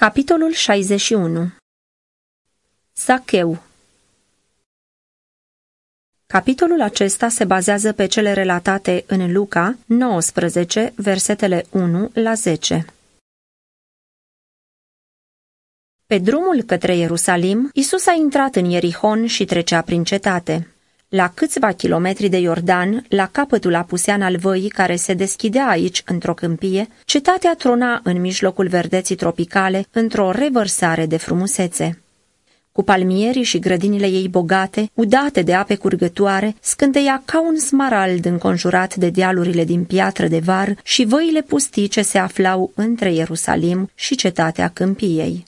Capitolul 61 Zacheu Capitolul acesta se bazează pe cele relatate în Luca 19, versetele 1 la 10. Pe drumul către Ierusalim, Isus a intrat în Ierihon și trecea prin cetate. La câțiva kilometri de Iordan, la capătul apusean al văii care se deschidea aici într-o câmpie, cetatea trona în mijlocul verdeții tropicale, într-o revărsare de frumusețe. Cu palmierii și grădinile ei bogate, udate de ape curgătoare, scânteia ca un smarald înconjurat de dealurile din piatră de var și văile pustii ce se aflau între Ierusalim și cetatea câmpiei.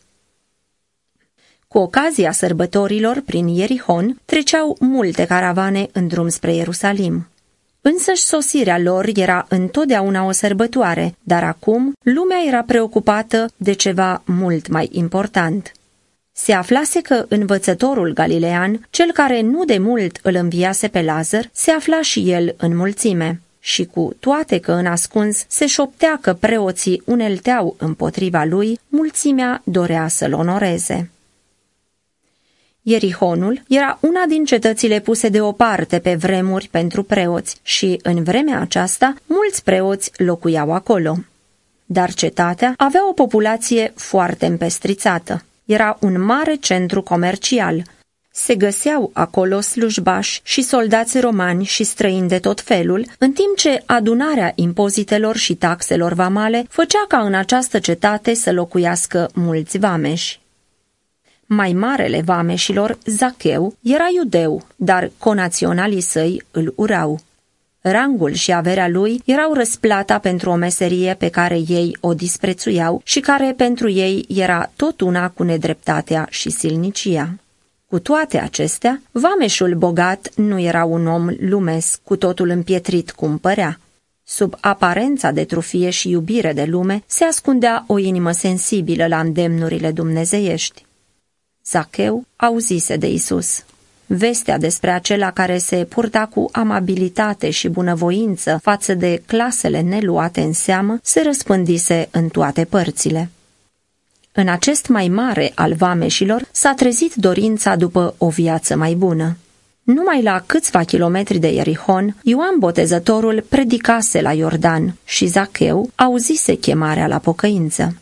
Cu ocazia sărbătorilor, prin Ierihon, treceau multe caravane în drum spre Ierusalim. Însăși sosirea lor era întotdeauna o sărbătoare, dar acum lumea era preocupată de ceva mult mai important. Se aflase că învățătorul galilean, cel care nu de mult îl înviase pe Lazar, se afla și el în mulțime. Și cu toate că în ascuns se șoptea că preoții unelteau împotriva lui, mulțimea dorea să-l onoreze. Ierihonul era una din cetățile puse deoparte pe vremuri pentru preoți și, în vremea aceasta, mulți preoți locuiau acolo. Dar cetatea avea o populație foarte împestrițată. Era un mare centru comercial. Se găseau acolo slujbași și soldați romani și străini de tot felul, în timp ce adunarea impozitelor și taxelor vamale făcea ca în această cetate să locuiască mulți vameși. Mai marele vameșilor, Zacheu, era iudeu, dar conaționalii săi îl urau. Rangul și averea lui erau răsplata pentru o meserie pe care ei o disprețuiau și care pentru ei era tot una cu nedreptatea și silnicia. Cu toate acestea, vameșul bogat nu era un om lumesc, cu totul împietrit cum părea. Sub aparența de trufie și iubire de lume se ascundea o inimă sensibilă la îndemnurile dumnezeiești. Zacheu auzise de Isus. Vestea despre acela care se purta cu amabilitate și bunăvoință față de clasele neluate în seamă se răspândise în toate părțile. În acest mai mare al vameșilor s-a trezit dorința după o viață mai bună. Numai la câțiva kilometri de Ierihon, Ioan Botezătorul predicase la Iordan și Zacheu auzise chemarea la pocăință.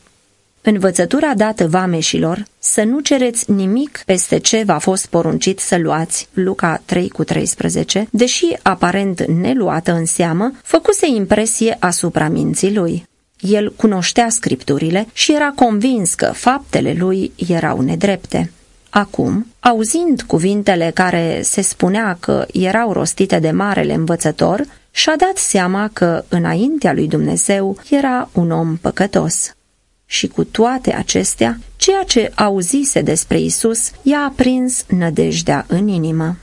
Învățătura dată vameșilor, să nu cereți nimic peste ce v-a fost poruncit să luați, Luca 3 cu 13, deși aparent neluată în seamă, făcuse impresie asupra minții lui. El cunoștea scripturile și era convins că faptele lui erau nedrepte. Acum, auzind cuvintele care se spunea că erau rostite de marele învățător, și-a dat seama că înaintea lui Dumnezeu era un om păcătos. Și cu toate acestea, ceea ce auzise despre Isus i-a aprins nădejdea în inimă.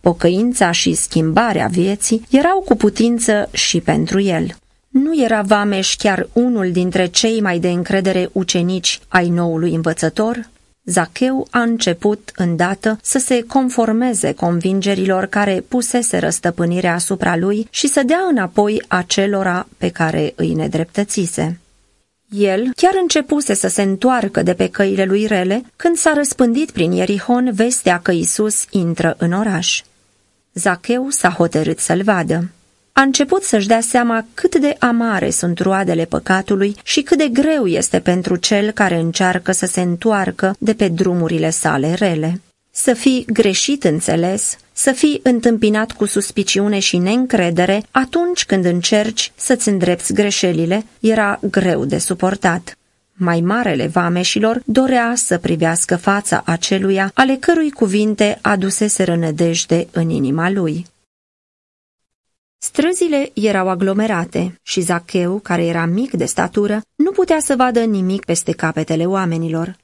Pocăința și schimbarea vieții erau cu putință și pentru el. Nu era Vameș chiar unul dintre cei mai de încredere ucenici ai noului învățător? Zacheu a început îndată să se conformeze convingerilor care pusese răstăpânirea asupra lui și să dea înapoi acelora pe care îi nedreptățise. El chiar începuse să se întoarcă de pe căile lui rele când s-a răspândit prin Ierihon vestea că Isus intră în oraș. Zacheu s-a hotărât să-l vadă. A început să-și dea seama cât de amare sunt roadele păcatului și cât de greu este pentru cel care încearcă să se întoarcă de pe drumurile sale rele. Să fii greșit înțeles, să fii întâmpinat cu suspiciune și neîncredere atunci când încerci să-ți îndrepți greșelile, era greu de suportat. Mai marele vameșilor dorea să privească fața aceluia ale cărui cuvinte adusese rănădejde în inima lui. Străzile erau aglomerate și Zacheu, care era mic de statură, nu putea să vadă nimic peste capetele oamenilor.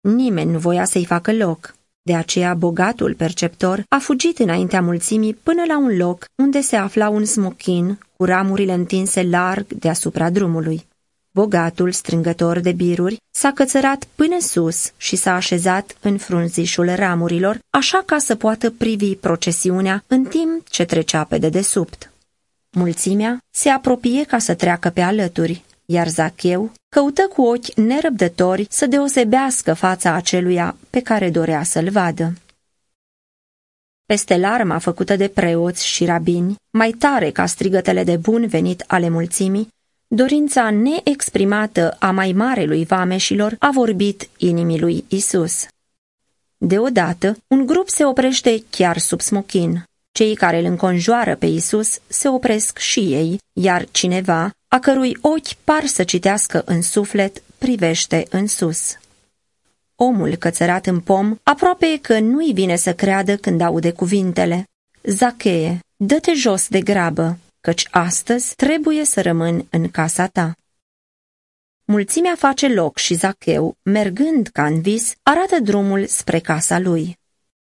Nimeni nu voia să-i facă loc. De aceea, bogatul perceptor a fugit înaintea mulțimii până la un loc unde se afla un smochin cu ramurile întinse larg deasupra drumului. Bogatul, strângător de biruri, s-a cățărat până sus și s-a așezat în frunzișul ramurilor, așa ca să poată privi procesiunea în timp ce trecea pe dedesubt. Mulțimea se apropie ca să treacă pe alături, iar Zacheu căută cu ochi nerăbdători să deosebească fața aceluia pe care dorea să-l vadă. Peste larma făcută de preoți și rabini, mai tare ca strigătele de bun venit ale mulțimii, dorința neexprimată a mai marelui vameșilor a vorbit inimii lui Isus. Deodată, un grup se oprește chiar sub smochin. Cei care îl înconjoară pe Isus se opresc și ei, iar cineva, a cărui ochi par să citească în suflet, privește în sus. Omul cățărat în pom aproape că nu-i vine să creadă când aude cuvintele. Zacheie, dă-te jos de grabă, căci astăzi trebuie să rămân în casa ta. Mulțimea face loc și Zacheu, mergând ca în vis, arată drumul spre casa lui.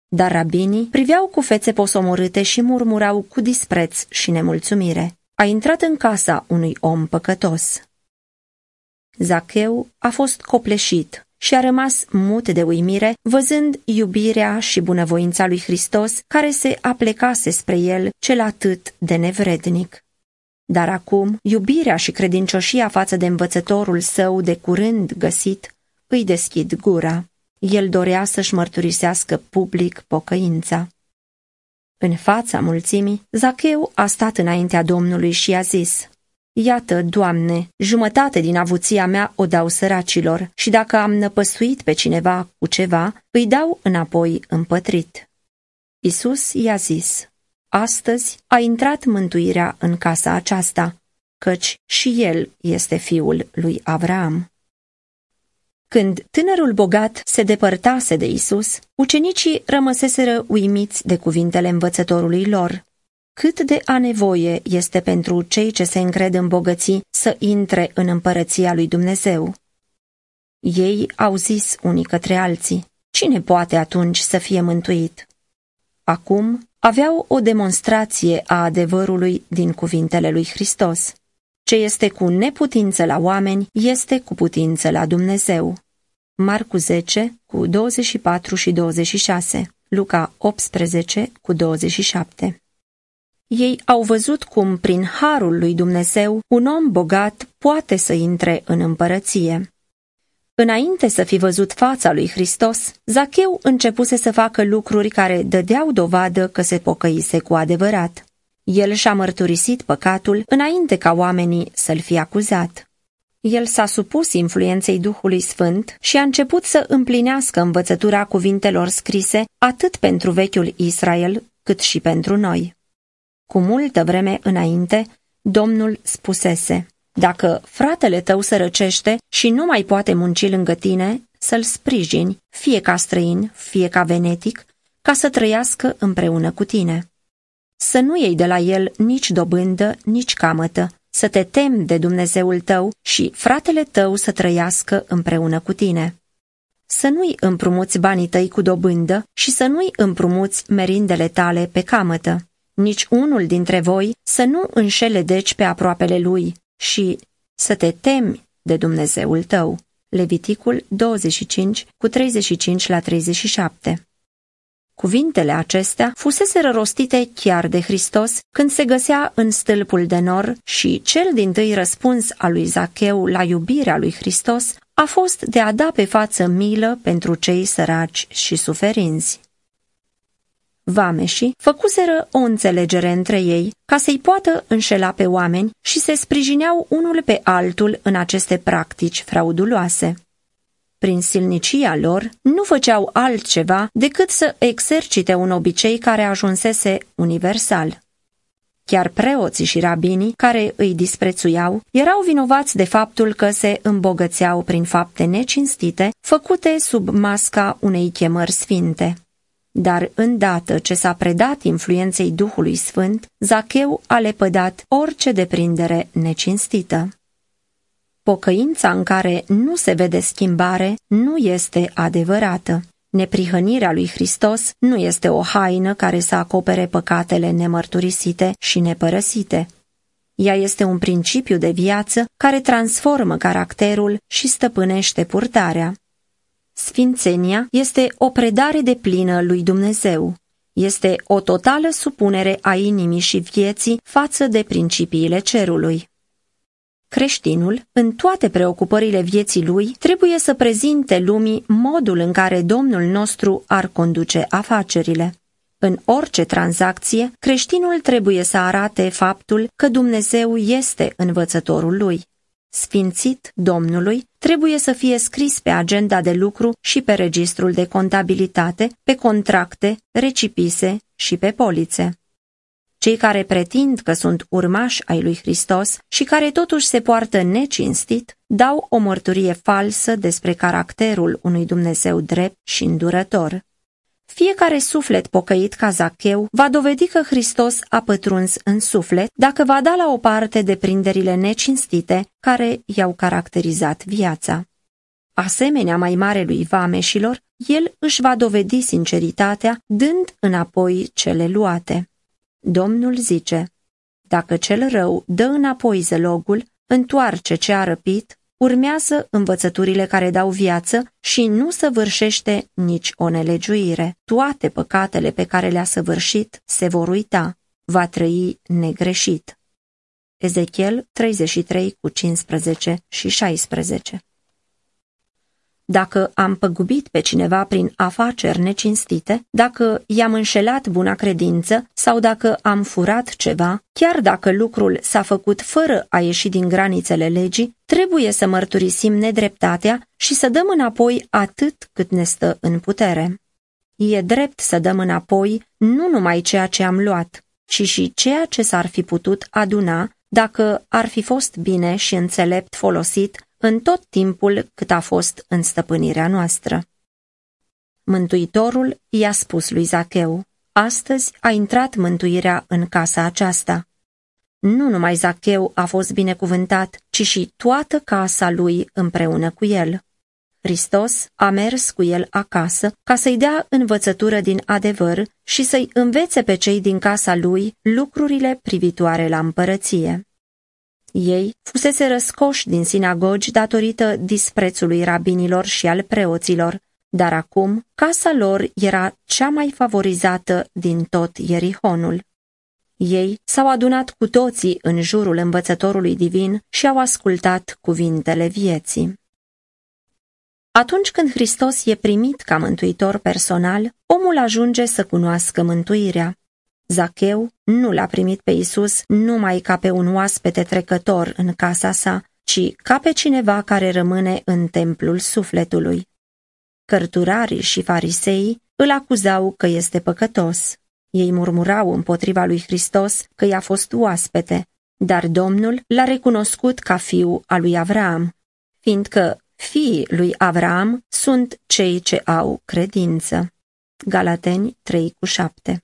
Dar rabinii priveau cu fețe posomorâte și murmurau cu dispreț și nemulțumire. A intrat în casa unui om păcătos. Zacheu a fost copleșit și a rămas mut de uimire, văzând iubirea și bunăvoința lui Hristos care se aplecase spre el cel atât de nevrednic. Dar acum, iubirea și credincioșia față de învățătorul său de curând găsit îi deschid gura. El dorea să-și mărturisească public pocăința. În fața mulțimii, Zacheu a stat înaintea Domnului și a zis, Iată, Doamne, jumătate din avuția mea o dau săracilor și dacă am năpăstuit pe cineva cu ceva, îi dau înapoi împătrit. Isus i-a zis, Astăzi a intrat mântuirea în casa aceasta, căci și el este fiul lui Avram. Când tânărul bogat se depărtase de Isus, ucenicii rămăseseră uimiți de cuvintele învățătorului lor. Cât de a nevoie este pentru cei ce se încred în bogății să intre în împărăția lui Dumnezeu. Ei au zis unii către alții, cine poate atunci să fie mântuit? Acum aveau o demonstrație a adevărului din cuvintele lui Hristos. Ce este cu neputință la oameni, este cu putință la Dumnezeu. Marcu 10 cu 24 și 26, Luca 18 cu 27. Ei au văzut cum, prin harul lui Dumnezeu, un om bogat poate să intre în împărăție. Înainte să fi văzut fața lui Hristos, Zacheu începuse să facă lucruri care dădeau dovadă că se pocăise cu adevărat. El și-a mărturisit păcatul înainte ca oamenii să-l fi acuzat. El s-a supus influenței Duhului Sfânt și a început să împlinească învățătura cuvintelor scrise atât pentru vechiul Israel cât și pentru noi. Cu multă vreme înainte, Domnul spusese, Dacă fratele tău se răcește și nu mai poate munci lângă tine, să-l sprijini, fie ca străin, fie ca venetic, ca să trăiască împreună cu tine. Să nu iei de la el nici dobândă, nici camătă, să te temi de Dumnezeul tău și fratele tău să trăiască împreună cu tine. Să nu-i împrumuți banii tăi cu dobândă și să nu-i împrumuți merindele tale pe camătă nici unul dintre voi să nu înșele deci pe aproapele lui și să te temi de Dumnezeul tău. Leviticul 25 cu 35 la 37 Cuvintele acestea fusese rostite chiar de Hristos când se găsea în stâlpul de nor și cel din tâi răspuns al lui Zacheu la iubirea lui Hristos a fost de a da pe față milă pentru cei săraci și suferinți. Vameșii făcuseră o înțelegere între ei ca să-i poată înșela pe oameni și se sprijineau unul pe altul în aceste practici frauduloase. Prin silnicia lor, nu făceau altceva decât să exercite un obicei care ajunsese universal. Chiar preoții și rabinii, care îi disprețuiau, erau vinovați de faptul că se îmbogățeau prin fapte necinstite, făcute sub masca unei chemări sfinte. Dar îndată ce s-a predat influenței Duhului Sfânt, Zacheu a lepădat orice deprindere necinstită. Pocăința în care nu se vede schimbare nu este adevărată. Neprihănirea lui Hristos nu este o haină care să acopere păcatele nemărturisite și nepărăsite. Ea este un principiu de viață care transformă caracterul și stăpânește purtarea. Sfințenia este o predare de plină lui Dumnezeu. Este o totală supunere a inimii și vieții față de principiile cerului. Creștinul, în toate preocupările vieții lui, trebuie să prezinte lumii modul în care Domnul nostru ar conduce afacerile. În orice tranzacție, creștinul trebuie să arate faptul că Dumnezeu este învățătorul lui. Sfințit Domnului trebuie să fie scris pe agenda de lucru și pe registrul de contabilitate, pe contracte, recipise și pe polițe. Cei care pretind că sunt urmași ai lui Hristos și care totuși se poartă necinstit, dau o mărturie falsă despre caracterul unui Dumnezeu drept și îndurător. Fiecare suflet pocăit ca Zacheu va dovedi că Hristos a pătruns în suflet dacă va da la o parte deprinderile necinstite care i-au caracterizat viața. Asemenea mai mare lui vameșilor, el își va dovedi sinceritatea dând înapoi cele luate. Domnul zice, dacă cel rău dă înapoi zelogul, întoarce ce a răpit, urmează învățăturile care dau viață și nu săvârșește nici o nelegiuire. Toate păcatele pe care le-a săvârșit se vor uita, va trăi negreșit. Ezechiel 33 cu 15 și 16 dacă am păgubit pe cineva prin afaceri necinstite, dacă i-am înșelat buna credință sau dacă am furat ceva, chiar dacă lucrul s-a făcut fără a ieși din granițele legii, trebuie să mărturisim nedreptatea și să dăm înapoi atât cât ne stă în putere. E drept să dăm înapoi nu numai ceea ce am luat, ci și ceea ce s-ar fi putut aduna dacă ar fi fost bine și înțelept folosit în tot timpul cât a fost în stăpânirea noastră. Mântuitorul i-a spus lui Zacheu, astăzi a intrat mântuirea în casa aceasta. Nu numai Zacheu a fost binecuvântat, ci și toată casa lui împreună cu el. Hristos a mers cu el acasă ca să-i dea învățătură din adevăr și să-i învețe pe cei din casa lui lucrurile privitoare la împărăție. Ei fusese răscoși din sinagogi datorită disprețului rabinilor și al preoților, dar acum casa lor era cea mai favorizată din tot Ierihonul. Ei s-au adunat cu toții în jurul învățătorului divin și au ascultat cuvintele vieții. Atunci când Hristos e primit ca mântuitor personal, omul ajunge să cunoască mântuirea. Zacheu nu l-a primit pe Isus numai ca pe un oaspete trecător în casa sa, ci ca pe cineva care rămâne în templul sufletului. Cărturarii și fariseii îl acuzau că este păcătos. Ei murmurau împotriva lui Hristos că i-a fost oaspete, dar Domnul l-a recunoscut ca fiu al lui Avram, fiindcă fiii lui Avram sunt cei ce au credință. Galateni 3 cu 7